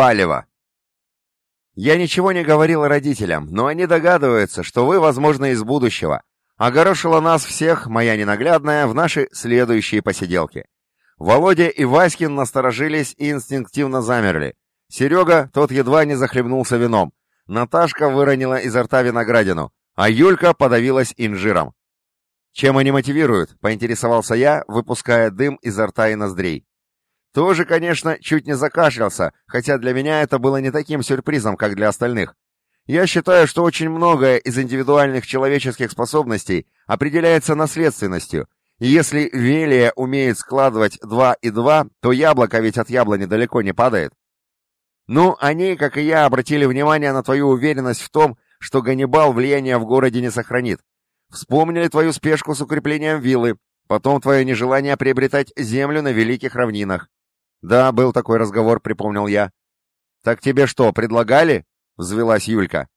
палево. Я ничего не говорил родителям, но они догадываются, что вы, возможно, из будущего. Огорошила нас всех, моя ненаглядная, в наши следующие посиделки. Володя и Васькин насторожились и инстинктивно замерли. Серега, тот едва не захлебнулся вином. Наташка выронила изо рта виноградину, а Юлька подавилась инжиром. «Чем они мотивируют?» — поинтересовался я, выпуская дым изо рта и ноздрей. Тоже, конечно, чуть не закашлялся, хотя для меня это было не таким сюрпризом, как для остальных. Я считаю, что очень многое из индивидуальных человеческих способностей определяется наследственностью, и если Велия умеет складывать два и два, то яблоко ведь от яблони далеко не падает. Ну, они, как и я, обратили внимание на твою уверенность в том, что Ганнибал влияния в городе не сохранит. Вспомнили твою спешку с укреплением виллы, потом твое нежелание приобретать землю на великих равнинах. Да, был такой разговор, припомнил я. Так тебе что, предлагали? Взвелась Юлька.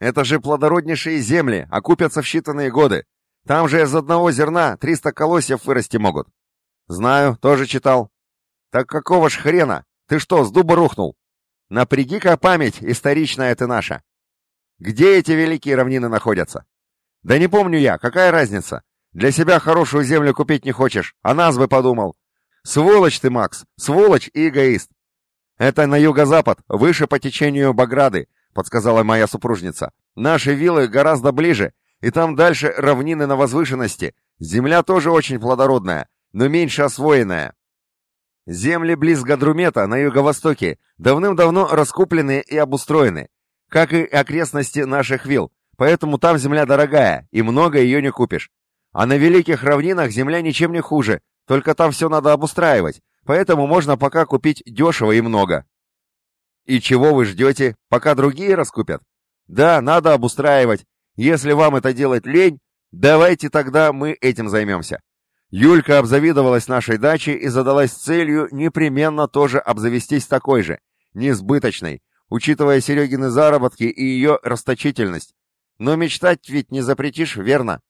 Это же плодороднейшие земли, окупятся в считанные годы. Там же из одного зерна триста колосьев вырасти могут. Знаю, тоже читал. Так какого ж хрена? Ты что, с дуба рухнул? Напряги-ка память, историчная ты наша. Где эти великие равнины находятся? Да не помню я, какая разница? Для себя хорошую землю купить не хочешь, а нас бы подумал. Сволочь ты, Макс, сволочь и эгоист. Это на юго-запад, выше по течению Баграды, подсказала моя супружница. Наши виллы гораздо ближе, и там дальше равнины на возвышенности. Земля тоже очень плодородная, но меньше освоенная. Земли близ Гадрумета на юго-востоке давным-давно раскуплены и обустроены как и окрестности наших вилл, поэтому там земля дорогая, и много ее не купишь. А на великих равнинах земля ничем не хуже, только там все надо обустраивать, поэтому можно пока купить дешево и много. И чего вы ждете, пока другие раскупят? Да, надо обустраивать. Если вам это делать лень, давайте тогда мы этим займемся. Юлька обзавидовалась нашей дачей и задалась целью непременно тоже обзавестись такой же, несбыточной, учитывая Серегины заработки и ее расточительность. Но мечтать ведь не запретишь, верно?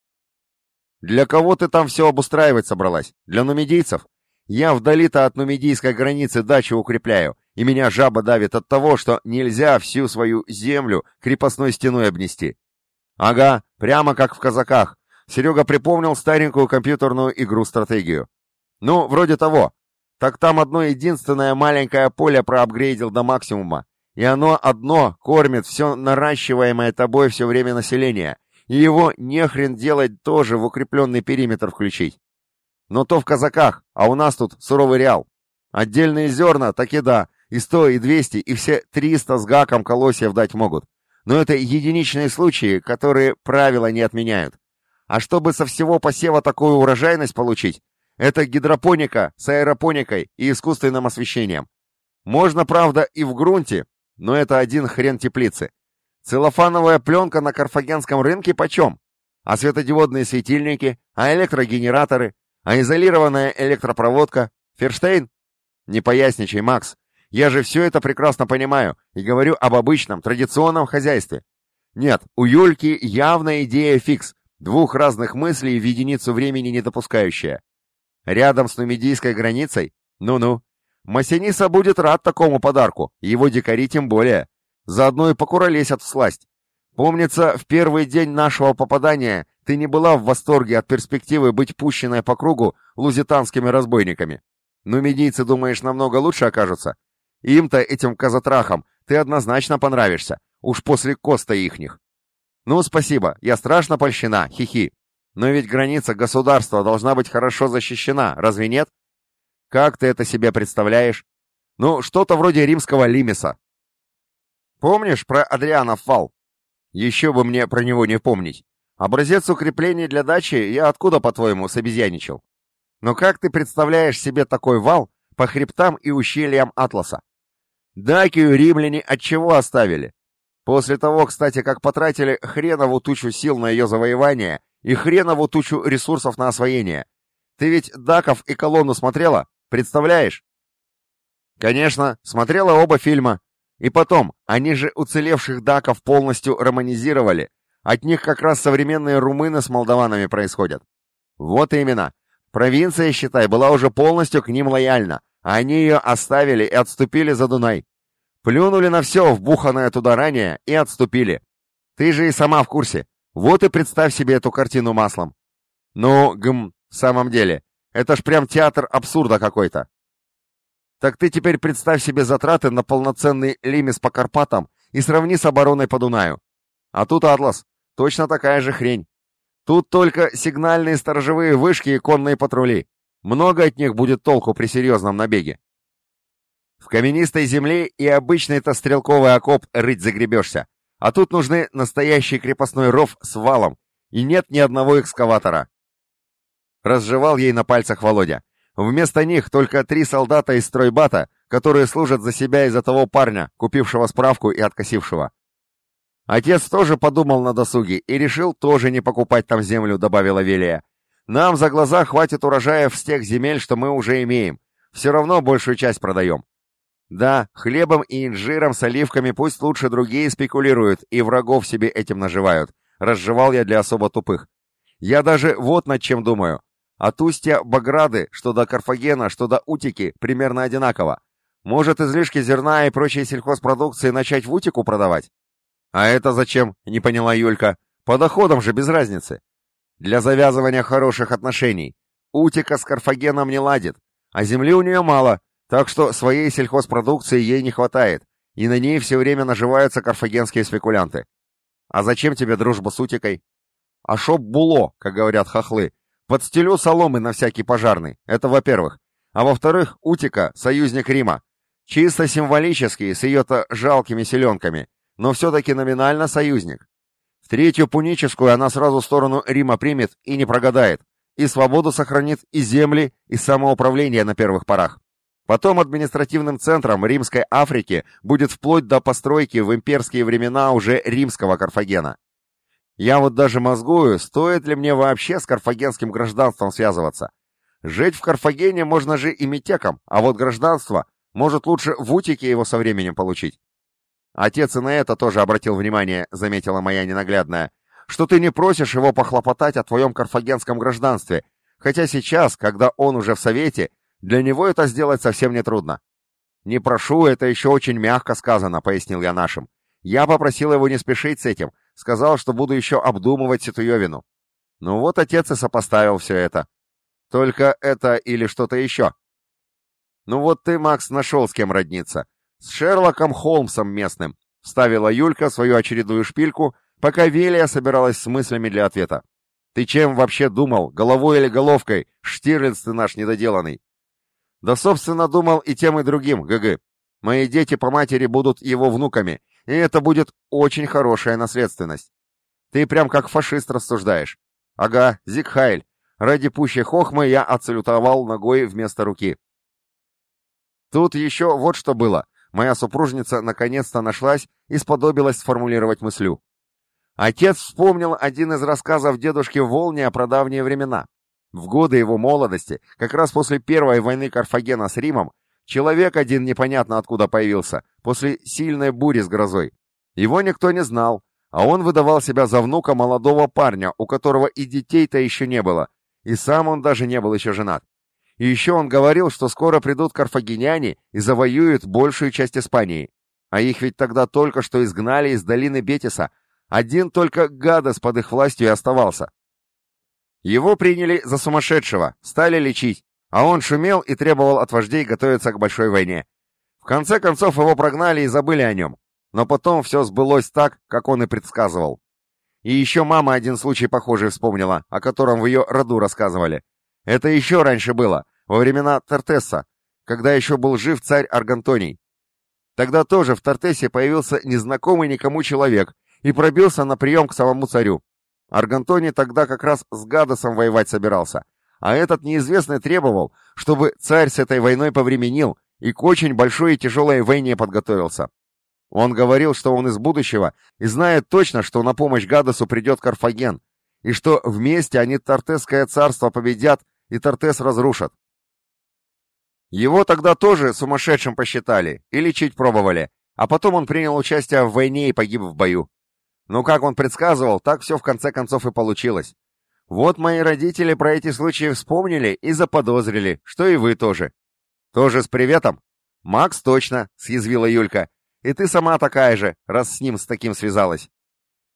Для кого ты там все обустраивать собралась? Для нумидийцев? Я вдали-то от нумидийской границы дачу укрепляю, и меня жаба давит от того, что нельзя всю свою землю крепостной стеной обнести. Ага, прямо как в казаках. Серега припомнил старенькую компьютерную игру-стратегию. Ну, вроде того. Так там одно единственное маленькое поле проапгрейдил до максимума, и оно одно кормит все наращиваемое тобой все время население, и его нехрен делать тоже в укрепленный периметр включить. Но то в казаках, а у нас тут суровый реал. Отдельные зерна, так и да, и сто, и двести, и все триста с гаком колосьев дать могут. Но это единичные случаи, которые правила не отменяют. А чтобы со всего посева такую урожайность получить, это гидропоника с аэропоникой и искусственным освещением. Можно, правда, и в грунте, но это один хрен теплицы. Целлофановая пленка на карфагенском рынке почем? А светодиодные светильники? А электрогенераторы? А изолированная электропроводка? Ферштейн? Не поясничай, Макс. Я же все это прекрасно понимаю и говорю об обычном, традиционном хозяйстве. Нет, у Юльки явная идея фикс, двух разных мыслей в единицу времени не допускающая. Рядом с нумидийской границей? Ну-ну, Масяниса будет рад такому подарку, его дикари тем более. Заодно и покуролесят всласть. Помнится, в первый день нашего попадания ты не была в восторге от перспективы быть пущенной по кругу лузитанскими разбойниками. Но медийцы, думаешь, намного лучше окажутся? Им-то, этим казатрахам, ты однозначно понравишься, уж после коста ихних. Ну, спасибо, я страшно польщена, хихи. Но ведь граница государства должна быть хорошо защищена, разве нет? Как ты это себе представляешь? Ну, что-то вроде римского лимиса. Помнишь про Адрианов вал? Еще бы мне про него не помнить. Образец укреплений для дачи я откуда, по-твоему, собезьяничал? Но как ты представляешь себе такой вал по хребтам и ущельям Атласа? Дакию римляне от чего оставили? После того, кстати, как потратили хренову тучу сил на ее завоевание и хренову тучу ресурсов на освоение. Ты ведь Даков и колонну смотрела? Представляешь? Конечно, смотрела оба фильма. И потом, они же уцелевших даков полностью романизировали. От них как раз современные румыны с молдаванами происходят. Вот именно. Провинция, считай, была уже полностью к ним лояльна, они ее оставили и отступили за Дунай. Плюнули на все, вбуханное туда ранее, и отступили. Ты же и сама в курсе. Вот и представь себе эту картину маслом. Ну, гм, в самом деле, это ж прям театр абсурда какой-то. Так ты теперь представь себе затраты на полноценный лимис по Карпатам и сравни с обороной по Дунаю. А тут Атлас. Точно такая же хрень. Тут только сигнальные сторожевые вышки и конные патрули. Много от них будет толку при серьезном набеге. В каменистой земле и обычный-то стрелковый окоп рыть загребешься. А тут нужны настоящий крепостной ров с валом, и нет ни одного экскаватора. Разжевал ей на пальцах Володя. Вместо них только три солдата из стройбата, которые служат за себя из-за того парня, купившего справку и откосившего. Отец тоже подумал на досуге и решил тоже не покупать там землю, добавила Велия. Нам за глаза хватит урожаев с тех земель, что мы уже имеем. Все равно большую часть продаем. Да, хлебом и инжиром с оливками пусть лучше другие спекулируют и врагов себе этим наживают. Разжевал я для особо тупых. Я даже вот над чем думаю. От устья Баграды, что до Карфагена, что до Утики, примерно одинаково. Может, излишки зерна и прочей сельхозпродукции начать в Утику продавать? «А это зачем?» — не поняла Юлька. «По доходам же без разницы». «Для завязывания хороших отношений. Утика с Карфагеном не ладит, а земли у нее мало, так что своей сельхозпродукции ей не хватает, и на ней все время наживаются карфагенские спекулянты. А зачем тебе дружба с Утикой? А шоп було, как говорят хохлы. Подстелю соломы на всякий пожарный, это во-первых. А во-вторых, Утика — союзник Рима. Чисто символический, с ее-то жалкими селенками но все-таки номинально союзник. В третью пуническую она сразу сторону Рима примет и не прогадает, и свободу сохранит, и земли, и самоуправление на первых порах. Потом административным центром Римской Африки будет вплоть до постройки в имперские времена уже римского Карфагена. Я вот даже мозгую, стоит ли мне вообще с карфагенским гражданством связываться. Жить в Карфагене можно же и метеком, а вот гражданство может лучше в Утике его со временем получить. Отец и на это тоже обратил внимание, заметила моя ненаглядная, что ты не просишь его похлопотать о твоем карфагенском гражданстве, хотя сейчас, когда он уже в совете, для него это сделать совсем не трудно. «Не прошу, это еще очень мягко сказано», — пояснил я нашим. «Я попросил его не спешить с этим, сказал, что буду еще обдумывать Ситуевину». Ну вот отец и сопоставил все это. Только это или что-то еще. Ну вот ты, Макс, нашел с кем родниться. «С Шерлоком Холмсом местным», — вставила Юлька свою очередную шпильку, пока Велия собиралась с мыслями для ответа. «Ты чем вообще думал, головой или головкой, Штирлиц ты наш недоделанный?» «Да, собственно, думал и тем, и другим, ГГ. Мои дети по матери будут его внуками, и это будет очень хорошая наследственность. Ты прям как фашист рассуждаешь. Ага, Зигхайль. Ради пущей хохмы я отсалютовал ногой вместо руки. Тут еще вот что было. Моя супружница наконец-то нашлась и сподобилась сформулировать мыслю. Отец вспомнил один из рассказов дедушки Волни про давние времена. В годы его молодости, как раз после первой войны Карфагена с Римом, человек один непонятно откуда появился, после сильной бури с грозой. Его никто не знал, а он выдавал себя за внука молодого парня, у которого и детей-то еще не было, и сам он даже не был еще женат. И еще он говорил, что скоро придут карфагеняне и завоюют большую часть Испании. А их ведь тогда только что изгнали из долины Бетиса. Один только Гадос под их властью и оставался. Его приняли за сумасшедшего, стали лечить, а он шумел и требовал от вождей готовиться к большой войне. В конце концов его прогнали и забыли о нем. Но потом все сбылось так, как он и предсказывал. И еще мама один случай похожий вспомнила, о котором в ее роду рассказывали. Это еще раньше было во времена Тартесса, когда еще был жив царь Аргантоний. Тогда тоже в Тартесе появился незнакомый никому человек и пробился на прием к самому царю. Аргантоний тогда как раз с Гадосом воевать собирался, а этот неизвестный требовал, чтобы царь с этой войной повременил и к очень большой и тяжелой войне подготовился. Он говорил, что он из будущего и знает точно, что на помощь Гадосу придет Карфаген, и что вместе они Тартесское царство победят и Тартес разрушат. Его тогда тоже сумасшедшим посчитали и лечить пробовали, а потом он принял участие в войне и погиб в бою. Но как он предсказывал, так все в конце концов и получилось. Вот мои родители про эти случаи вспомнили и заподозрили, что и вы тоже. Тоже с приветом? Макс точно, съязвила Юлька. И ты сама такая же, раз с ним с таким связалась.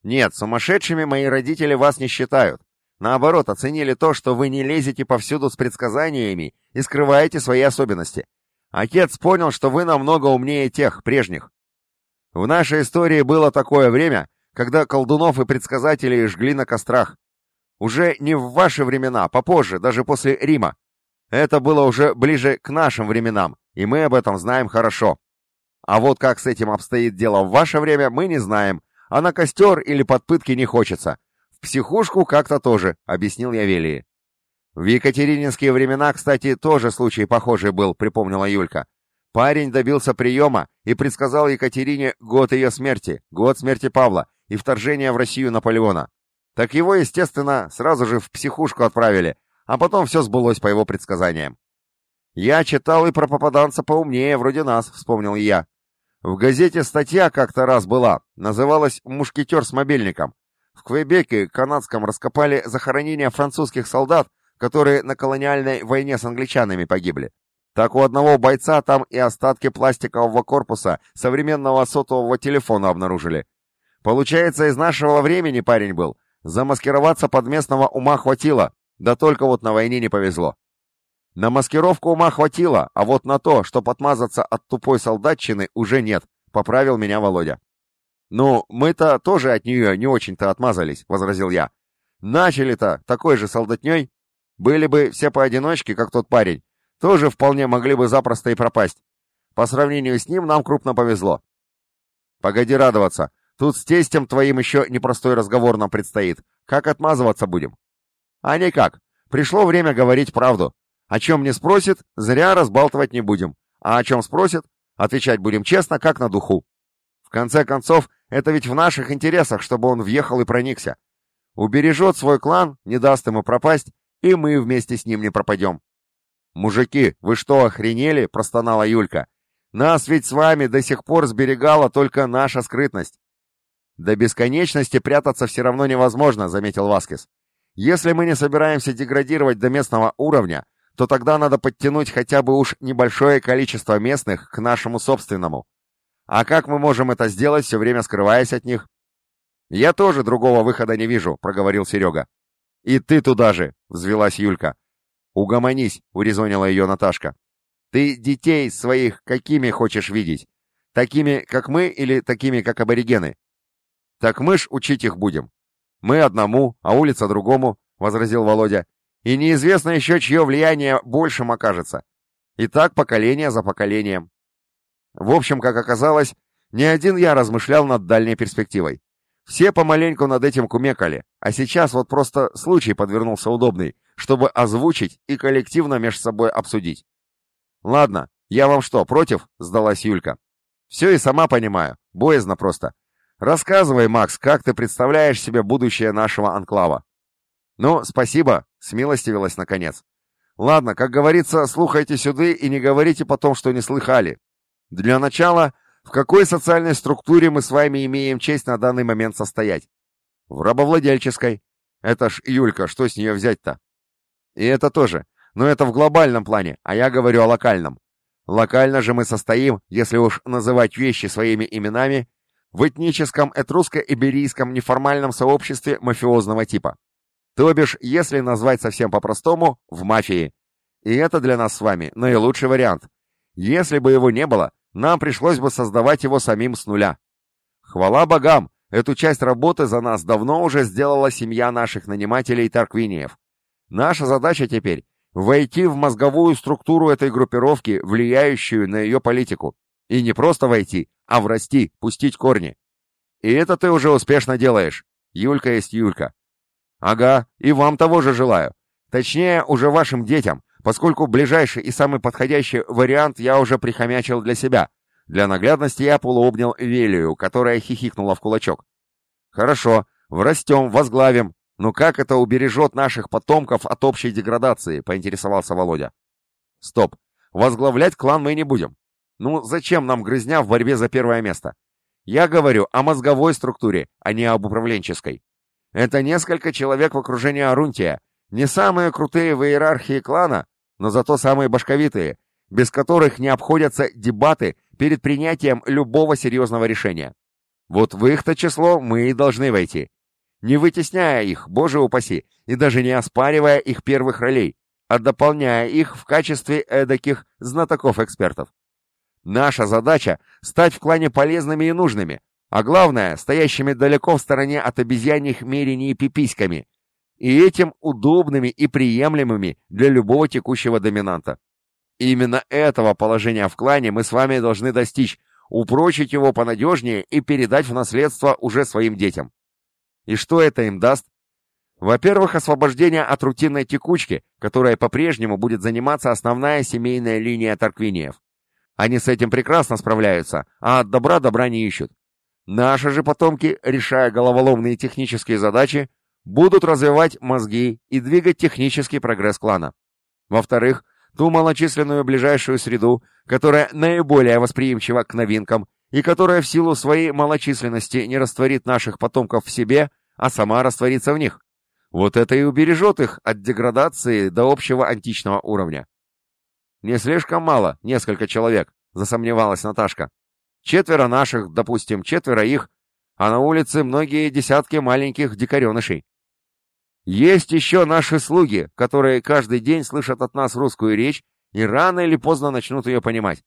Нет, сумасшедшими мои родители вас не считают. Наоборот, оценили то, что вы не лезете повсюду с предсказаниями и скрываете свои особенности. Отец понял, что вы намного умнее тех, прежних. В нашей истории было такое время, когда колдунов и предсказателей жгли на кострах. Уже не в ваши времена, попозже, даже после Рима. Это было уже ближе к нашим временам, и мы об этом знаем хорошо. А вот как с этим обстоит дело в ваше время, мы не знаем, а на костер или под пытки не хочется. В психушку как-то тоже, объяснил я Велии. В екатерининские времена, кстати, тоже случай похожий был, припомнила Юлька. Парень добился приема и предсказал Екатерине год ее смерти, год смерти Павла и вторжения в Россию Наполеона. Так его, естественно, сразу же в психушку отправили, а потом все сбылось по его предсказаниям. «Я читал и про попаданца поумнее, вроде нас», — вспомнил я. В газете статья как-то раз была, называлась «Мушкетер с мобильником». В Квебеке, канадском, раскопали захоронения французских солдат, которые на колониальной войне с англичанами погибли. Так у одного бойца там и остатки пластикового корпуса современного сотового телефона обнаружили. Получается, из нашего времени парень был. Замаскироваться под местного ума хватило, да только вот на войне не повезло. На маскировку ума хватило, а вот на то, что подмазаться от тупой солдатчины, уже нет, поправил меня Володя. «Ну, мы-то тоже от нее не очень-то отмазались», — возразил я. «Начали-то такой же солдатней. Были бы все поодиночке, как тот парень, тоже вполне могли бы запросто и пропасть. По сравнению с ним нам крупно повезло». «Погоди радоваться. Тут с тестем твоим еще непростой разговор нам предстоит. Как отмазываться будем?» «А никак. Пришло время говорить правду. О чем не спросит, зря разбалтывать не будем. А о чем спросит, отвечать будем честно, как на духу. В конце концов, это ведь в наших интересах, чтобы он въехал и проникся. Убережет свой клан, не даст ему пропасть, и мы вместе с ним не пропадем. «Мужики, вы что, охренели?» — простонала Юлька. «Нас ведь с вами до сих пор сберегала только наша скрытность». «До бесконечности прятаться все равно невозможно», — заметил Васкис. «Если мы не собираемся деградировать до местного уровня, то тогда надо подтянуть хотя бы уж небольшое количество местных к нашему собственному. А как мы можем это сделать, все время скрываясь от них? Я тоже другого выхода не вижу, проговорил Серега. И ты туда же, взвелась Юлька. Угомонись, урезонила ее Наташка. Ты детей своих какими хочешь видеть? Такими, как мы, или такими, как аборигены? Так мы ж учить их будем. Мы одному, а улица другому, возразил Володя. И неизвестно еще, чье влияние большим окажется. И так поколение за поколением. В общем, как оказалось, не один я размышлял над дальней перспективой. Все помаленьку над этим кумекали, а сейчас вот просто случай подвернулся удобный, чтобы озвучить и коллективно между собой обсудить. «Ладно, я вам что, против?» — сдалась Юлька. «Все и сама понимаю, боязно просто. Рассказывай, Макс, как ты представляешь себе будущее нашего анклава?» «Ну, спасибо», — смилостивилась наконец. «Ладно, как говорится, слухайте сюды и не говорите потом, что не слыхали. Для начала, в какой социальной структуре мы с вами имеем честь на данный момент состоять?» «В рабовладельческой». «Это ж Юлька, что с нее взять-то?» «И это тоже. Но это в глобальном плане, а я говорю о локальном. Локально же мы состоим, если уж называть вещи своими именами, в этническом этрусско-иберийском неформальном сообществе мафиозного типа. То бишь, если назвать совсем по-простому, в мафии. И это для нас с вами наилучший вариант. Если бы его не было, нам пришлось бы создавать его самим с нуля. Хвала богам, эту часть работы за нас давно уже сделала семья наших нанимателей Тарквиниев. Наша задача теперь — войти в мозговую структуру этой группировки, влияющую на ее политику. И не просто войти, а врасти, пустить корни. И это ты уже успешно делаешь. Юлька есть Юлька. Ага, и вам того же желаю. Точнее, уже вашим детям, поскольку ближайший и самый подходящий вариант я уже прихомячил для себя. Для наглядности я полуобнял Велию, которая хихикнула в кулачок. Хорошо, врастем, возглавим. Но как это убережет наших потомков от общей деградации, поинтересовался Володя. Стоп, возглавлять клан мы не будем. Ну, зачем нам грызня в борьбе за первое место? Я говорю о мозговой структуре, а не об управленческой. Это несколько человек в окружении Арунтия. Не самые крутые в иерархии клана, но зато самые башковитые, без которых не обходятся дебаты, перед принятием любого серьезного решения. Вот в их-то число мы и должны войти. Не вытесняя их, боже упаси, и даже не оспаривая их первых ролей, а дополняя их в качестве эдаких знатоков-экспертов. Наша задача — стать в клане полезными и нужными, а главное — стоящими далеко в стороне от обезьяньих мерений пиписьками, и этим удобными и приемлемыми для любого текущего доминанта. И именно этого положения в клане мы с вами должны достичь, упрочить его понадежнее и передать в наследство уже своим детям. И что это им даст? Во-первых, освобождение от рутинной текучки, которая по-прежнему будет заниматься основная семейная линия Тарквиниев. Они с этим прекрасно справляются, а от добра добра не ищут. Наши же потомки, решая головоломные технические задачи, будут развивать мозги и двигать технический прогресс клана. Во-вторых, ту малочисленную ближайшую среду, которая наиболее восприимчива к новинкам и которая в силу своей малочисленности не растворит наших потомков в себе, а сама растворится в них. Вот это и убережет их от деградации до общего античного уровня. «Не слишком мало, несколько человек», — засомневалась Наташка. «Четверо наших, допустим, четверо их, а на улице многие десятки маленьких дикаренышей. Есть еще наши слуги, которые каждый день слышат от нас русскую речь и рано или поздно начнут ее понимать.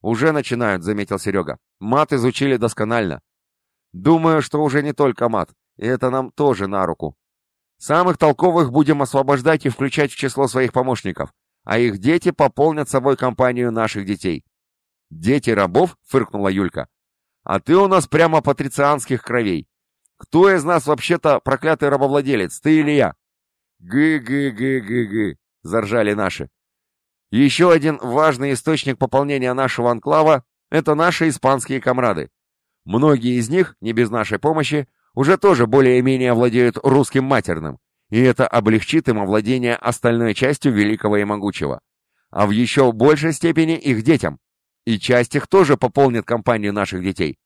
Уже начинают, заметил Серега. Мат изучили досконально. Думаю, что уже не только мат, и это нам тоже на руку. Самых толковых будем освобождать и включать в число своих помощников, а их дети пополнят собой компанию наших детей. «Дети рабов?» — фыркнула Юлька. «А ты у нас прямо патрицианских кровей. Кто из нас вообще-то проклятый рабовладелец, ты или я?» «Гы-гы-гы-гы-гы», — заржали наши. Еще один важный источник пополнения нашего анклава — это наши испанские комрады. Многие из них, не без нашей помощи, уже тоже более-менее владеют русским матерным, и это облегчит им овладение остальной частью великого и могучего. А в еще большей степени их детям. И часть их тоже пополнит компанию наших детей.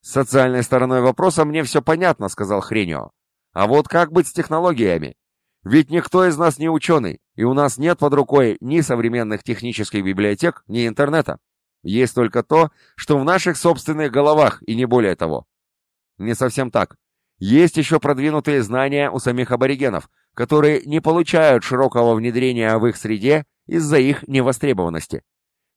С социальной стороной вопроса мне все понятно, сказал Хренио. А вот как быть с технологиями? Ведь никто из нас не ученый, и у нас нет под рукой ни современных технических библиотек, ни интернета. Есть только то, что в наших собственных головах, и не более того. Не совсем так. Есть еще продвинутые знания у самих аборигенов, которые не получают широкого внедрения в их среде из-за их невостребованности.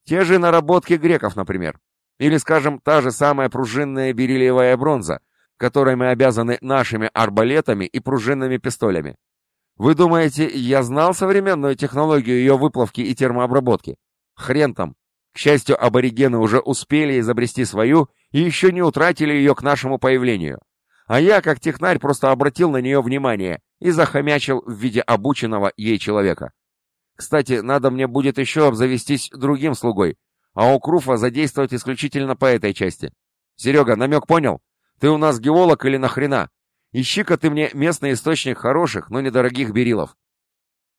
Те же наработки греков, например. Или, скажем, та же самая пружинная бериллиевая бронза, которой мы обязаны нашими арбалетами и пружинными пистолями. Вы думаете, я знал современную технологию ее выплавки и термообработки? Хрен там. К счастью, аборигены уже успели изобрести свою и еще не утратили ее к нашему появлению. А я, как технарь, просто обратил на нее внимание и захомячил в виде обученного ей человека. Кстати, надо мне будет еще обзавестись другим слугой, а у Круфа задействовать исключительно по этой части. Серега, намек понял? Ты у нас геолог или нахрена? Ищи-ка ты мне местный источник хороших, но недорогих берилов.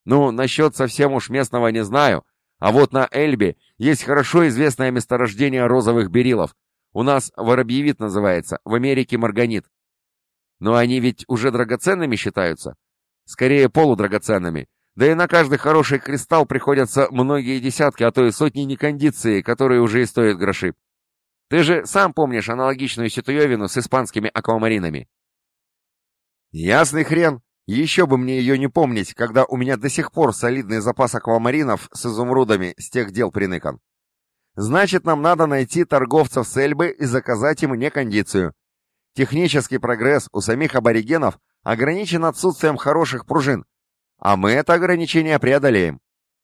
Ну, насчет совсем уж местного не знаю, а вот на Эльбе есть хорошо известное месторождение розовых берилов. У нас воробьевид называется, в Америке марганит. Но они ведь уже драгоценными считаются. Скорее полудрагоценными. Да и на каждый хороший кристалл приходятся многие десятки, а то и сотни некондиции, которые уже и стоят гроши. Ты же сам помнишь аналогичную ситуевину с испанскими аквамаринами. Ясный хрен. Еще бы мне ее не помнить, когда у меня до сих пор солидный запас аквамаринов с изумрудами с тех дел приныкан. Значит, нам надо найти торговцев с Эльбы и заказать им некондицию. Технический прогресс у самих аборигенов ограничен отсутствием хороших пружин, а мы это ограничение преодолеем.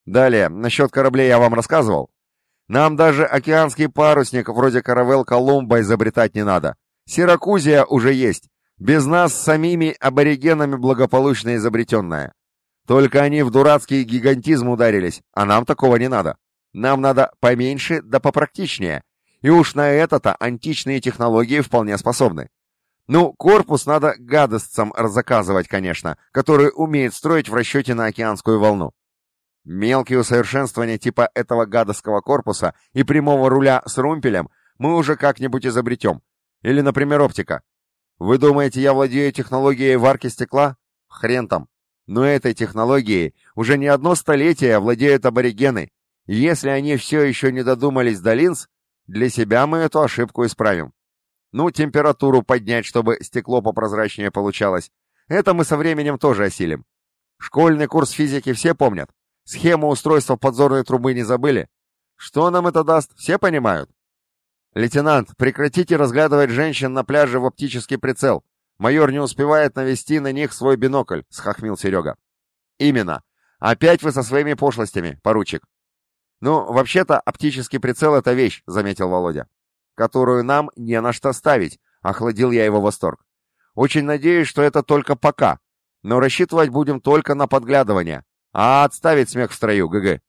Далее, насчет кораблей я вам рассказывал. Нам даже океанский парусник вроде каравел Колумба изобретать не надо. Сиракузия уже есть, без нас самими аборигенами благополучно изобретенная. Только они в дурацкий гигантизм ударились, а нам такого не надо. Нам надо поменьше да попрактичнее. И уж на это-то античные технологии вполне способны. Ну, корпус надо гадостцам разаказывать, конечно, которые умеют строить в расчете на океанскую волну. Мелкие усовершенствования типа этого гадовского корпуса и прямого руля с румпелем мы уже как-нибудь изобретем. Или, например, оптика. Вы думаете, я владею технологией варки стекла? Хрен там. Но этой технологией уже не одно столетие владеют аборигены. Если они все еще не додумались до линз, Для себя мы эту ошибку исправим. Ну, температуру поднять, чтобы стекло попрозрачнее получалось. Это мы со временем тоже осилим. Школьный курс физики все помнят? Схему устройства подзорной трубы не забыли? Что нам это даст, все понимают? Лейтенант, прекратите разглядывать женщин на пляже в оптический прицел. Майор не успевает навести на них свой бинокль, схохмил Серега. Именно. Опять вы со своими пошлостями, поручик. Ну, вообще-то, оптический прицел — это вещь, заметил Володя. Которую нам не на что ставить, охладил я его восторг. Очень надеюсь, что это только пока, но рассчитывать будем только на подглядывание. А отставить смех в строю, ГГ.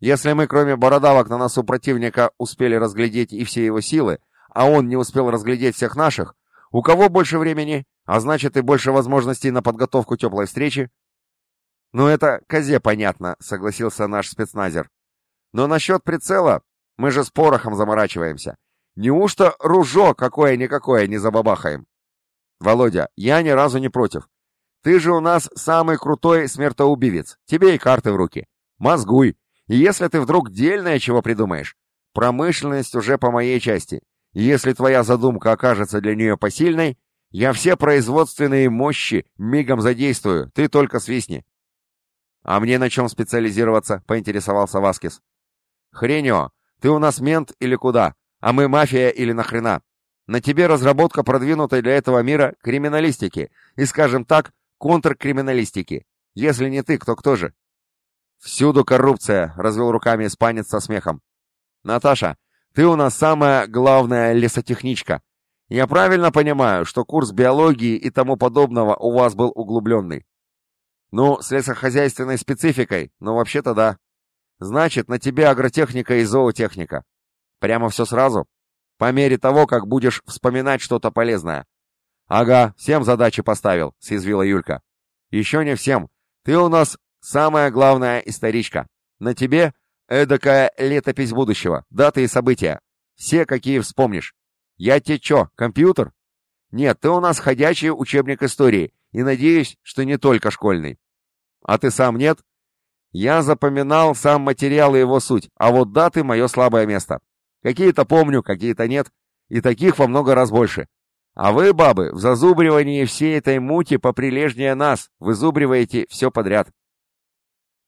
Если мы, кроме бородавок на носу противника, успели разглядеть и все его силы, а он не успел разглядеть всех наших, у кого больше времени, а значит и больше возможностей на подготовку теплой встречи? Ну это козе понятно, согласился наш спецназер. Но насчет прицела, мы же с порохом заморачиваемся. Неужто ружо какое-никакое не забабахаем? Володя, я ни разу не против. Ты же у нас самый крутой смертоубивец. Тебе и карты в руки. Мозгуй. И если ты вдруг дельное чего придумаешь, промышленность уже по моей части. Если твоя задумка окажется для нее посильной, я все производственные мощи мигом задействую, ты только свистни. А мне на чем специализироваться, поинтересовался Васкис. Хреньо, ты у нас мент или куда? А мы мафия или нахрена? На тебе разработка продвинутой для этого мира криминалистики и, скажем так, контркриминалистики. Если не ты, кто кто же? Всюду коррупция, развел руками испанец со смехом. Наташа, ты у нас самая главная лесотехничка. Я правильно понимаю, что курс биологии и тому подобного у вас был углубленный? Ну, с лесохозяйственной спецификой, но вообще-то да. Значит, на тебе агротехника и зоотехника. Прямо все сразу? По мере того, как будешь вспоминать что-то полезное. «Ага, всем задачи поставил», — съязвила Юлька. «Еще не всем. Ты у нас самая главная историчка. На тебе эдакая летопись будущего, даты и события. Все, какие вспомнишь. Я тебе чё, компьютер? Нет, ты у нас ходячий учебник истории, и надеюсь, что не только школьный. А ты сам нет? Я запоминал сам материал и его суть, а вот даты — мое слабое место. Какие-то помню, какие-то нет, и таких во много раз больше. А вы, бабы, в зазубривании всей этой мути поприлежнее нас, вызубриваете все подряд.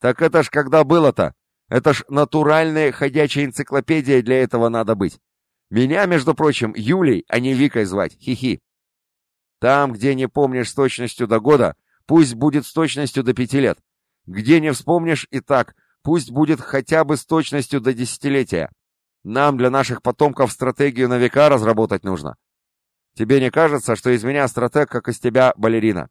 Так это ж когда было-то? Это ж натуральная ходячая энциклопедия для этого надо быть. Меня, между прочим, Юлей, а не Викой звать, хихи. Там, где не помнишь с точностью до года, пусть будет с точностью до пяти лет. Где не вспомнишь и так, пусть будет хотя бы с точностью до десятилетия. Нам для наших потомков стратегию на века разработать нужно. Тебе не кажется, что из меня стратег, как из тебя балерина?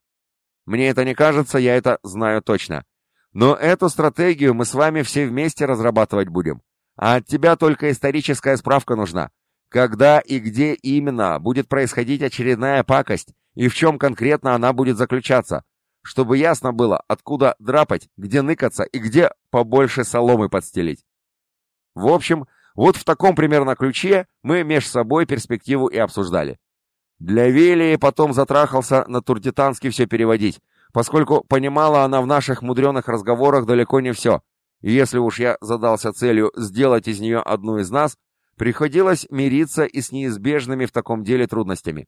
Мне это не кажется, я это знаю точно. Но эту стратегию мы с вами все вместе разрабатывать будем. А от тебя только историческая справка нужна. Когда и где именно будет происходить очередная пакость, и в чем конкретно она будет заключаться, чтобы ясно было, откуда драпать, где ныкаться и где побольше соломы подстелить. В общем, вот в таком примерно ключе мы меж собой перспективу и обсуждали. Для Велии потом затрахался на турдитанский все переводить, поскольку понимала она в наших мудреных разговорах далеко не все, и если уж я задался целью сделать из нее одну из нас, приходилось мириться и с неизбежными в таком деле трудностями.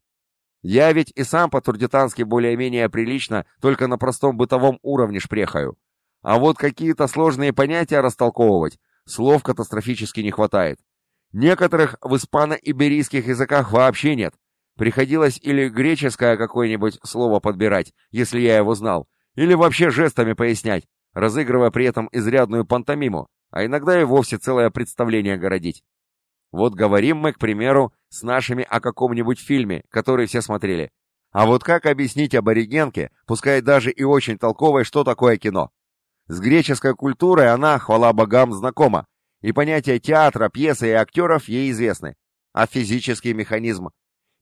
Я ведь и сам по-турдитански более-менее прилично, только на простом бытовом уровне шпрехаю. А вот какие-то сложные понятия растолковывать, слов катастрофически не хватает. Некоторых в испано-иберийских языках вообще нет, Приходилось или греческое какое-нибудь слово подбирать, если я его знал, или вообще жестами пояснять, разыгрывая при этом изрядную пантомиму, а иногда и вовсе целое представление городить. Вот говорим мы, к примеру, с нашими о каком-нибудь фильме, который все смотрели. А вот как объяснить аборигенке, пускай даже и очень толковой, что такое кино? С греческой культурой она, хвала богам, знакома, и понятия театра, пьесы и актеров ей известны. А физический механизм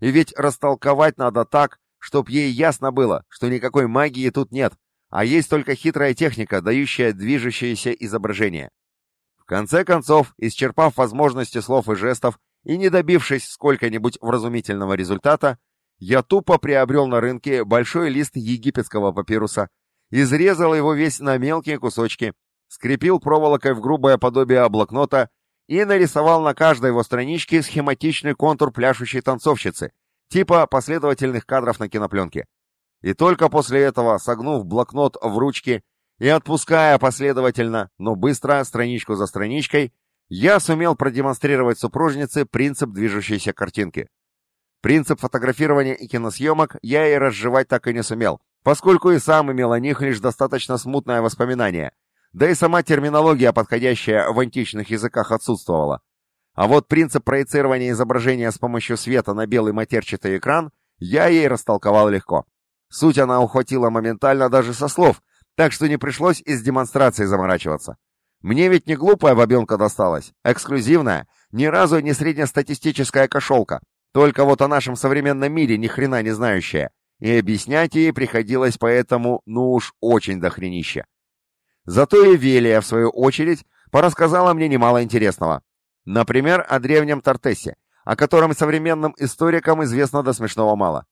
и ведь растолковать надо так, чтоб ей ясно было, что никакой магии тут нет, а есть только хитрая техника, дающая движущееся изображение. В конце концов, исчерпав возможности слов и жестов и не добившись сколько-нибудь вразумительного результата, я тупо приобрел на рынке большой лист египетского папируса, изрезал его весь на мелкие кусочки, скрепил проволокой в грубое подобие блокнота и нарисовал на каждой его страничке схематичный контур пляшущей танцовщицы, типа последовательных кадров на кинопленке. И только после этого, согнув блокнот в ручке и отпуская последовательно, но быстро, страничку за страничкой, я сумел продемонстрировать супружнице принцип движущейся картинки. Принцип фотографирования и киносъемок я и разжевать так и не сумел, поскольку и сам имел о них лишь достаточно смутное воспоминание, да и сама терминология, подходящая в античных языках, отсутствовала. А вот принцип проецирования изображения с помощью света на белый матерчатый экран я ей растолковал легко. Суть она ухватила моментально даже со слов, так что не пришлось из демонстрации заморачиваться. Мне ведь не глупая бабенка досталась, эксклюзивная, ни разу не среднестатистическая кошелка, только вот о нашем современном мире ни хрена не знающая, и объяснять ей приходилось поэтому, ну уж очень дохренища. Зато и Велия, в свою очередь, порассказала мне немало интересного. Например, о древнем Тартесе, о котором современным историкам известно до смешного мало.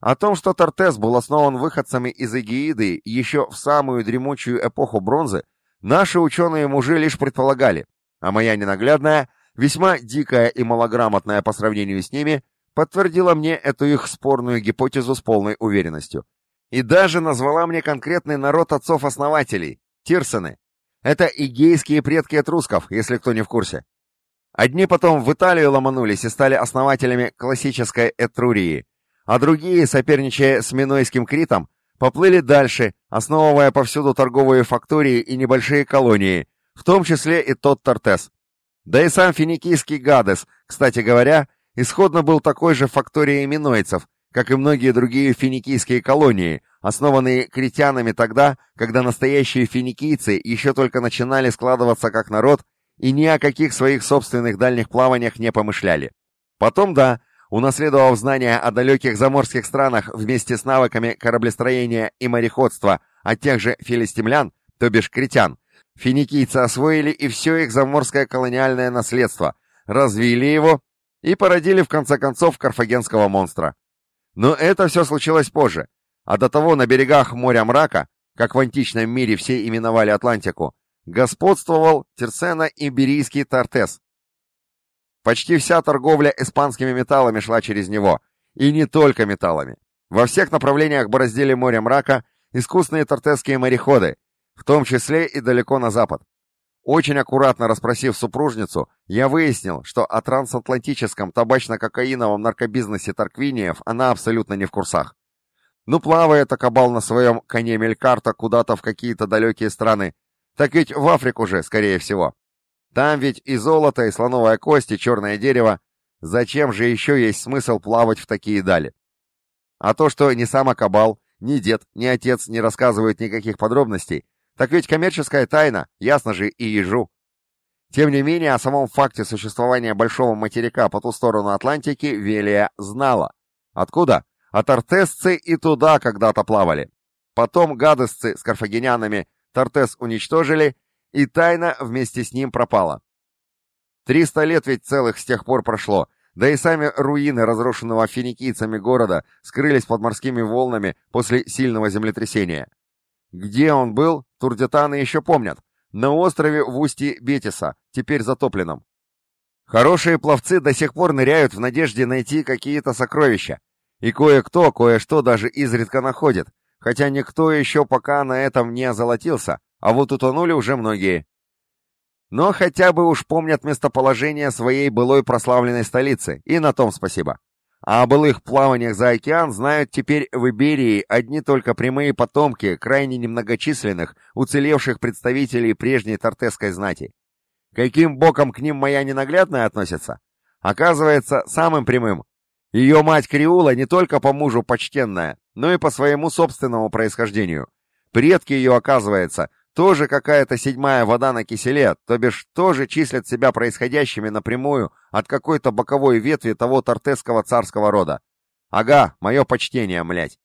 О том, что Тартес был основан выходцами из Эгеиды еще в самую дремучую эпоху бронзы, наши ученые-мужи лишь предполагали, а моя ненаглядная – весьма дикая и малограмотная по сравнению с ними, подтвердила мне эту их спорную гипотезу с полной уверенностью. И даже назвала мне конкретный народ отцов-основателей – Тирсоны. Это игейские предки этрусков, если кто не в курсе. Одни потом в Италию ломанулись и стали основателями классической Этрурии, а другие, соперничая с Минойским Критом, поплыли дальше, основывая повсюду торговые фактории и небольшие колонии, в том числе и тот Тортес. Да и сам финикийский Гадес, кстати говоря, исходно был такой же факторией минойцев, как и многие другие финикийские колонии, основанные критянами тогда, когда настоящие финикийцы еще только начинали складываться как народ и ни о каких своих собственных дальних плаваниях не помышляли. Потом, да, унаследовав знания о далеких заморских странах вместе с навыками кораблестроения и мореходства от тех же филистимлян, то бишь критян, Финикийцы освоили и все их заморское колониальное наследство, развили его и породили в конце концов карфагенского монстра. Но это все случилось позже, а до того на берегах моря мрака, как в античном мире все именовали Атлантику, господствовал Терсена-Иберийский Тартес. Почти вся торговля испанскими металлами шла через него, и не только металлами. Во всех направлениях бороздили море мрака искусные тартесские мореходы, в том числе и далеко на запад. Очень аккуратно расспросив супружницу, я выяснил, что о трансатлантическом табачно-кокаиновом наркобизнесе Тарквиниев она абсолютно не в курсах. Ну, плавает Акабал на своем коне Мелькарта куда-то в какие-то далекие страны, так ведь в Африку же, скорее всего. Там ведь и золото, и слоновая кость, и черное дерево. Зачем же еще есть смысл плавать в такие дали? А то, что ни сам Акабал, ни дед, ни отец не рассказывают никаких подробностей, так ведь коммерческая тайна, ясно же и ежу. Тем не менее, о самом факте существования большого материка по ту сторону Атлантики Велия знала. Откуда? А тортесцы и туда когда-то плавали. Потом гадосцы с карфагенянами Тортес уничтожили, и тайна вместе с ним пропала. Триста лет ведь целых с тех пор прошло, да и сами руины разрушенного финикийцами города скрылись под морскими волнами после сильного землетрясения. Где он был, турдетаны еще помнят. На острове в устье Бетиса, теперь затопленном. Хорошие пловцы до сих пор ныряют в надежде найти какие-то сокровища. И кое-кто кое-что даже изредка находит, хотя никто еще пока на этом не озолотился, а вот утонули уже многие. Но хотя бы уж помнят местоположение своей былой прославленной столицы, и на том спасибо. А о былых плаваниях за океан знают теперь в Иберии одни только прямые потомки крайне немногочисленных, уцелевших представителей прежней тартесской знати. Каким боком к ним моя ненаглядная относится? Оказывается, самым прямым. Ее мать Криула не только по мужу почтенная, но и по своему собственному происхождению. Предки ее, оказывается, тоже какая-то седьмая вода на киселе, то бишь тоже числят себя происходящими напрямую от какой-то боковой ветви того тартесского царского рода. Ага, мое почтение, млять.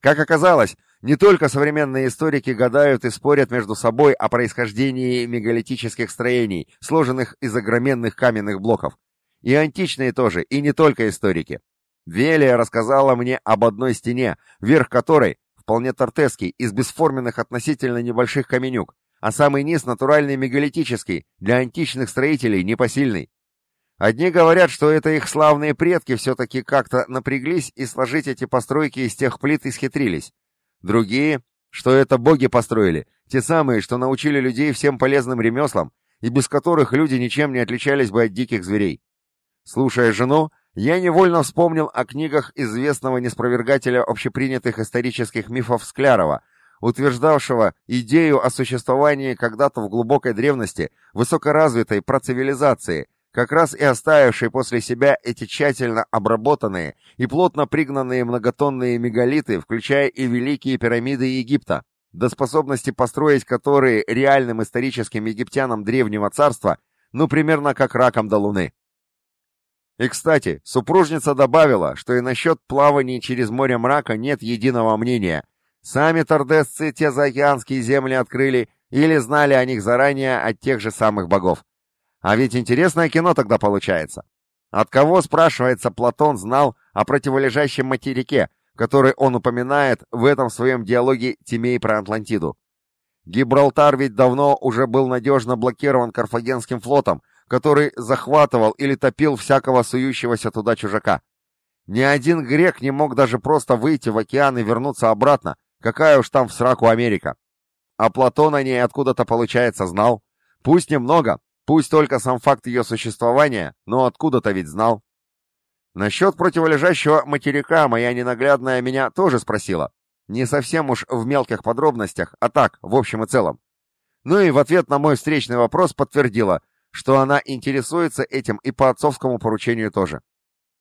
Как оказалось, не только современные историки гадают и спорят между собой о происхождении мегалитических строений, сложенных из огроменных каменных блоков. И античные тоже, и не только историки. Велия рассказала мне об одной стене, верх которой вполне тартесский, из бесформенных относительно небольших каменюк, а самый низ натуральный мегалитический, для античных строителей непосильный. Одни говорят, что это их славные предки все-таки как-то напряглись и сложить эти постройки из тех плит исхитрились. Другие, что это боги построили, те самые, что научили людей всем полезным ремеслам, и без которых люди ничем не отличались бы от диких зверей. Слушая жену, я невольно вспомнил о книгах известного неспровергателя общепринятых исторических мифов Склярова, утверждавшего идею о существовании когда-то в глубокой древности высокоразвитой процивилизации, как раз и оставившей после себя эти тщательно обработанные и плотно пригнанные многотонные мегалиты, включая и великие пирамиды Египта, до способности построить которые реальным историческим египтянам Древнего Царства, ну примерно как раком до Луны. И, кстати, супружница добавила, что и насчет плаваний через море мрака нет единого мнения. Сами тордесцы те заокеанские земли открыли или знали о них заранее от тех же самых богов. А ведь интересное кино тогда получается. От кого, спрашивается, Платон знал о противолежащем материке, который он упоминает в этом своем диалоге Тимей про Атлантиду? Гибралтар ведь давно уже был надежно блокирован Карфагенским флотом, который захватывал или топил всякого сующегося туда чужака. Ни один грек не мог даже просто выйти в океан и вернуться обратно, какая уж там в сраку Америка. А Платон о ней откуда-то, получается, знал. Пусть немного, Пусть только сам факт ее существования, но откуда-то ведь знал. Насчет противолежащего материка моя ненаглядная меня тоже спросила. Не совсем уж в мелких подробностях, а так, в общем и целом. Ну и в ответ на мой встречный вопрос подтвердила, что она интересуется этим и по отцовскому поручению тоже.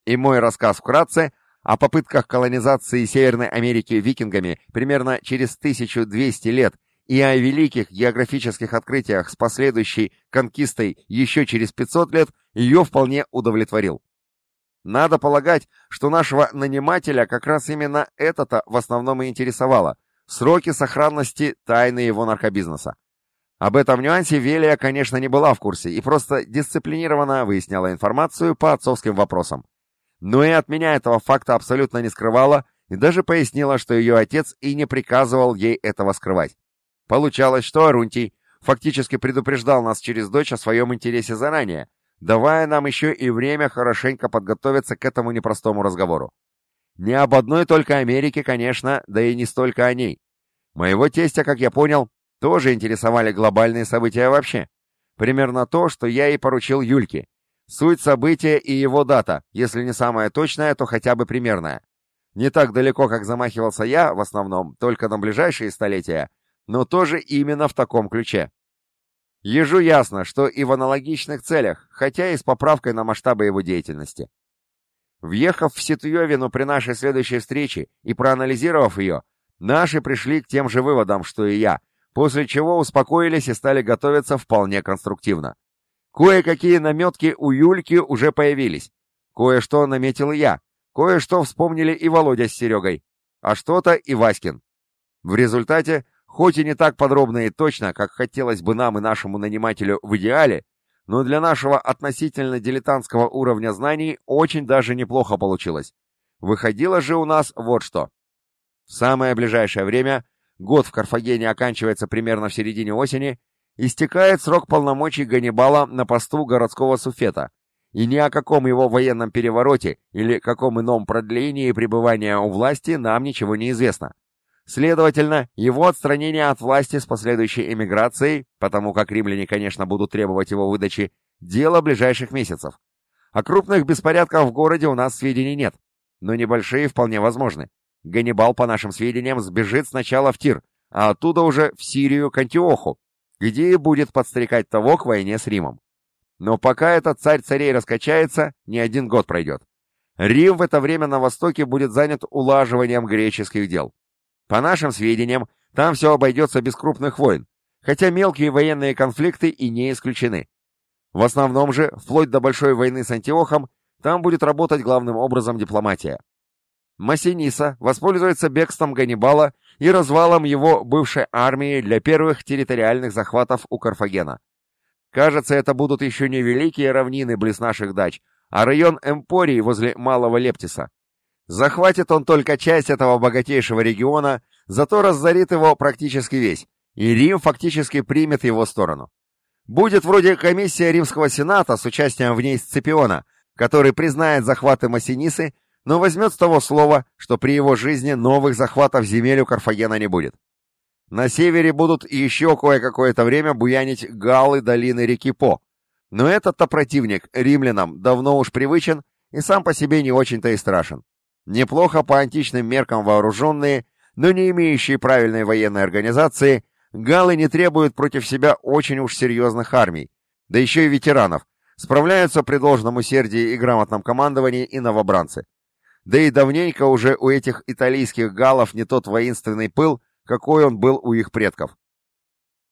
И мой рассказ вкратце о попытках колонизации Северной Америки викингами примерно через 1200 лет и о великих географических открытиях с последующей конкистой еще через 500 лет ее вполне удовлетворил. Надо полагать, что нашего нанимателя как раз именно это-то в основном и интересовало – сроки сохранности тайны его наркобизнеса. Об этом нюансе Велия, конечно, не была в курсе и просто дисциплинированно выясняла информацию по отцовским вопросам. Но и от меня этого факта абсолютно не скрывала и даже пояснила, что ее отец и не приказывал ей этого скрывать. Получалось, что Арунтий фактически предупреждал нас через дочь о своем интересе заранее, давая нам еще и время хорошенько подготовиться к этому непростому разговору. Не об одной только Америке, конечно, да и не столько о ней. Моего тестя, как я понял, тоже интересовали глобальные события вообще. Примерно то, что я и поручил Юльке. Суть события и его дата, если не самая точная, то хотя бы примерная. Не так далеко, как замахивался я, в основном, только на ближайшие столетия, но тоже именно в таком ключе. Ежу ясно, что и в аналогичных целях, хотя и с поправкой на масштабы его деятельности. Въехав в Ситуевину при нашей следующей встрече и проанализировав ее, наши пришли к тем же выводам, что и я, после чего успокоились и стали готовиться вполне конструктивно. Кое-какие наметки у Юльки уже появились. Кое-что наметил я, кое-что вспомнили и Володя с Серегой, а что-то и Васькин. В результате Хоть и не так подробно и точно, как хотелось бы нам и нашему нанимателю в идеале, но для нашего относительно дилетантского уровня знаний очень даже неплохо получилось. Выходило же у нас вот что. В самое ближайшее время, год в Карфагене оканчивается примерно в середине осени, истекает срок полномочий Ганнибала на посту городского суфета, и ни о каком его военном перевороте или каком ином продлении пребывания у власти нам ничего не известно. Следовательно, его отстранение от власти с последующей эмиграцией, потому как римляне, конечно, будут требовать его выдачи, дело ближайших месяцев. О крупных беспорядках в городе у нас сведений нет, но небольшие вполне возможны. Ганнибал, по нашим сведениям, сбежит сначала в Тир, а оттуда уже в Сирию к Антиоху, где и будет подстрекать того к войне с Римом. Но пока этот царь царей раскачается, не один год пройдет. Рим в это время на Востоке будет занят улаживанием греческих дел. По нашим сведениям, там все обойдется без крупных войн, хотя мелкие военные конфликты и не исключены. В основном же, вплоть до большой войны с Антиохом, там будет работать главным образом дипломатия. Массиниса воспользуется бегством Ганнибала и развалом его бывшей армии для первых территориальных захватов у Карфагена. Кажется, это будут еще не великие равнины близ наших дач, а район Эмпории возле Малого Лептиса. Захватит он только часть этого богатейшего региона, зато разорит его практически весь, и Рим фактически примет его сторону. Будет вроде комиссия Римского Сената с участием в ней Сципиона, который признает захваты Массинисы, но возьмет с того слова, что при его жизни новых захватов земель у Карфагена не будет. На севере будут еще кое-какое-то время буянить галлы долины реки По. Но этот-то противник римлянам давно уж привычен и сам по себе не очень-то и страшен. Неплохо по античным меркам вооруженные, но не имеющие правильной военной организации, галлы не требуют против себя очень уж серьезных армий, да еще и ветеранов, справляются при должном усердии и грамотном командовании и новобранцы. Да и давненько уже у этих италийских галлов не тот воинственный пыл, какой он был у их предков.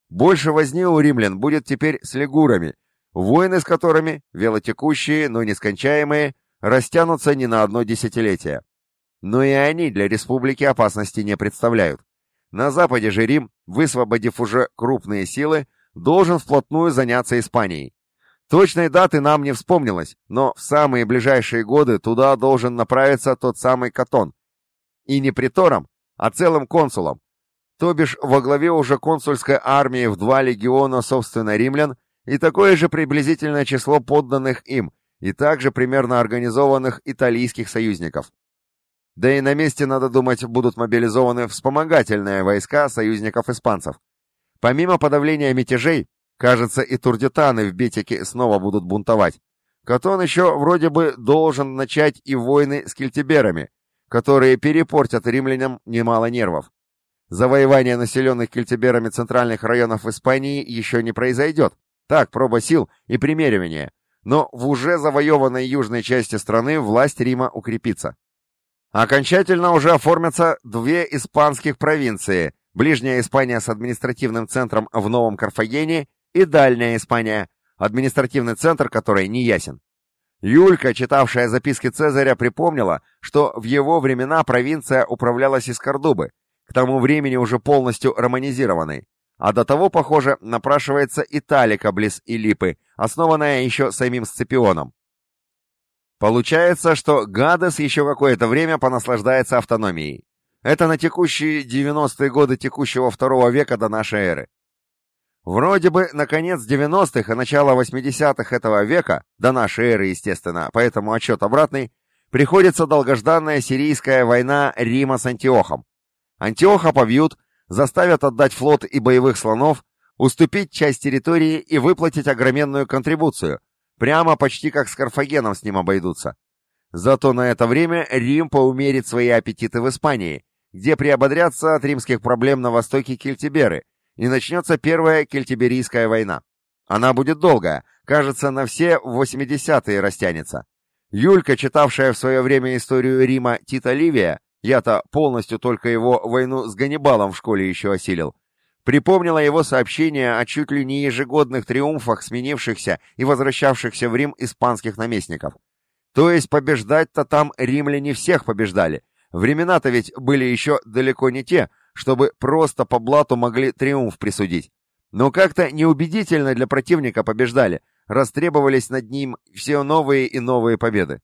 Больше возни у римлян будет теперь с лигурами, войны с которыми, велотекущие, но нескончаемые, растянутся не на одно десятилетие. Но и они для республики опасности не представляют. На западе же Рим, высвободив уже крупные силы, должен вплотную заняться Испанией. Точной даты нам не вспомнилось, но в самые ближайшие годы туда должен направиться тот самый Катон. И не притором, а целым консулом. То бишь во главе уже консульской армии в два легиона, собственно, римлян, и такое же приблизительное число подданных им, и также примерно организованных итальянских союзников. Да и на месте, надо думать, будут мобилизованы вспомогательные войска союзников-испанцев. Помимо подавления мятежей, кажется, и турдитаны в Бетике снова будут бунтовать. Катон еще вроде бы должен начать и войны с кельтиберами, которые перепортят римлянам немало нервов. Завоевание населенных кельтиберами центральных районов Испании еще не произойдет. Так, проба сил и примеривание но в уже завоеванной южной части страны власть Рима укрепится. Окончательно уже оформятся две испанских провинции, Ближняя Испания с административным центром в Новом Карфагене и Дальняя Испания, административный центр которой не ясен. Юлька, читавшая записки Цезаря, припомнила, что в его времена провинция управлялась из Кордубы, к тому времени уже полностью романизированной, а до того, похоже, напрашивается Италика близ Илипы, основанная еще самим Сципионом. Получается, что Гадес еще какое-то время понаслаждается автономией. Это на текущие 90-е годы текущего второго века до нашей эры. Вроде бы на конец 90-х и начало 80-х этого века, до нашей эры, естественно, поэтому отчет обратный, приходится долгожданная сирийская война Рима с Антиохом. Антиоха побьют, заставят отдать флот и боевых слонов, уступить часть территории и выплатить огроменную контрибуцию, прямо почти как с Карфагеном с ним обойдутся. Зато на это время Рим поумерит свои аппетиты в Испании, где приободрятся от римских проблем на востоке Кельтиберы, и начнется Первая Кельтиберийская война. Она будет долгая, кажется, на все 80-е растянется. Юлька, читавшая в свое время историю Рима Тита Ливия, я-то полностью только его войну с Ганнибалом в школе еще осилил. Припомнила его сообщение о чуть ли не ежегодных триумфах сменившихся и возвращавшихся в Рим испанских наместников. То есть побеждать-то там римляне всех побеждали. Времена-то ведь были еще далеко не те, чтобы просто по блату могли триумф присудить. Но как-то неубедительно для противника побеждали, растребовались над ним все новые и новые победы.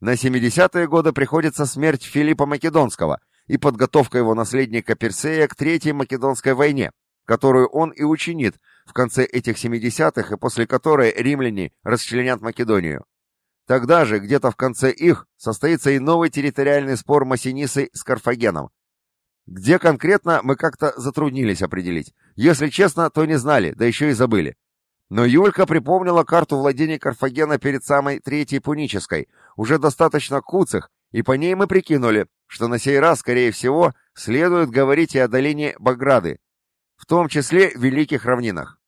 На 70-е годы приходится смерть Филиппа Македонского и подготовка его наследника Персея к Третьей Македонской войне, которую он и учинит в конце этих 70-х и после которой римляне расчленят Македонию. Тогда же, где-то в конце их, состоится и новый территориальный спор Массинисы с Карфагеном. Где конкретно, мы как-то затруднились определить. Если честно, то не знали, да еще и забыли. Но Юлька припомнила карту владений Карфагена перед самой Третьей Пунической, уже достаточно куцых, и по ней мы прикинули, что на сей раз, скорее всего, следует говорить и о долине Баграды, в том числе Великих Равнинах.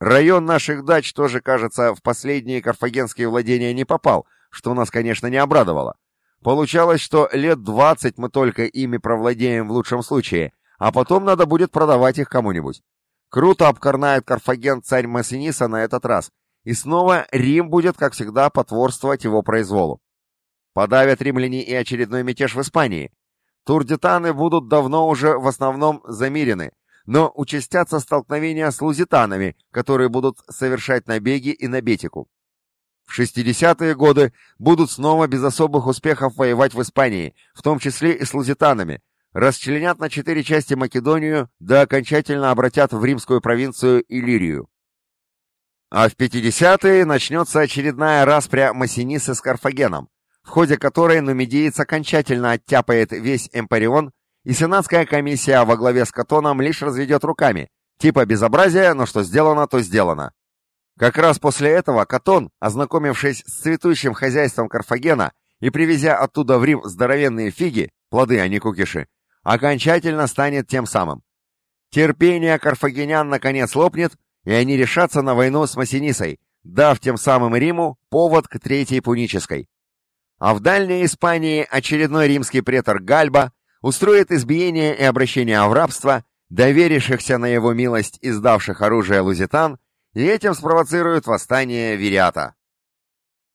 Район наших дач тоже, кажется, в последние карфагенские владения не попал, что нас, конечно, не обрадовало. Получалось, что лет двадцать мы только ими провладеем в лучшем случае, а потом надо будет продавать их кому-нибудь. Круто обкорнает Карфаген царь Массиниса на этот раз, и снова Рим будет, как всегда, потворствовать его произволу. Подавят римляне и очередной мятеж в Испании. Турдитаны будут давно уже в основном замирены, но участятся столкновения с лузитанами, которые будут совершать набеги и на Бетику. В 60-е годы будут снова без особых успехов воевать в Испании, в том числе и с лузитанами, расчленят на четыре части Македонию, да окончательно обратят в римскую провинцию Иллирию. А в 50-е начнется очередная распря Массинисы с Карфагеном, в ходе которой нумидиец окончательно оттяпает весь Эмпарион, и сенатская комиссия во главе с Катоном лишь разведет руками, типа безобразия, но что сделано, то сделано. Как раз после этого Катон, ознакомившись с цветущим хозяйством Карфагена и привезя оттуда в Рим здоровенные фиги, плоды, а не кукиши, окончательно станет тем самым. Терпение карфагенян наконец лопнет, и они решатся на войну с Массинисой, дав тем самым Риму повод к Третьей Пунической. А в Дальней Испании очередной римский претор Гальба устроит избиение и обращение в рабство доверившихся на его милость и сдавших оружие лузитан, и этим спровоцирует восстание Вириата.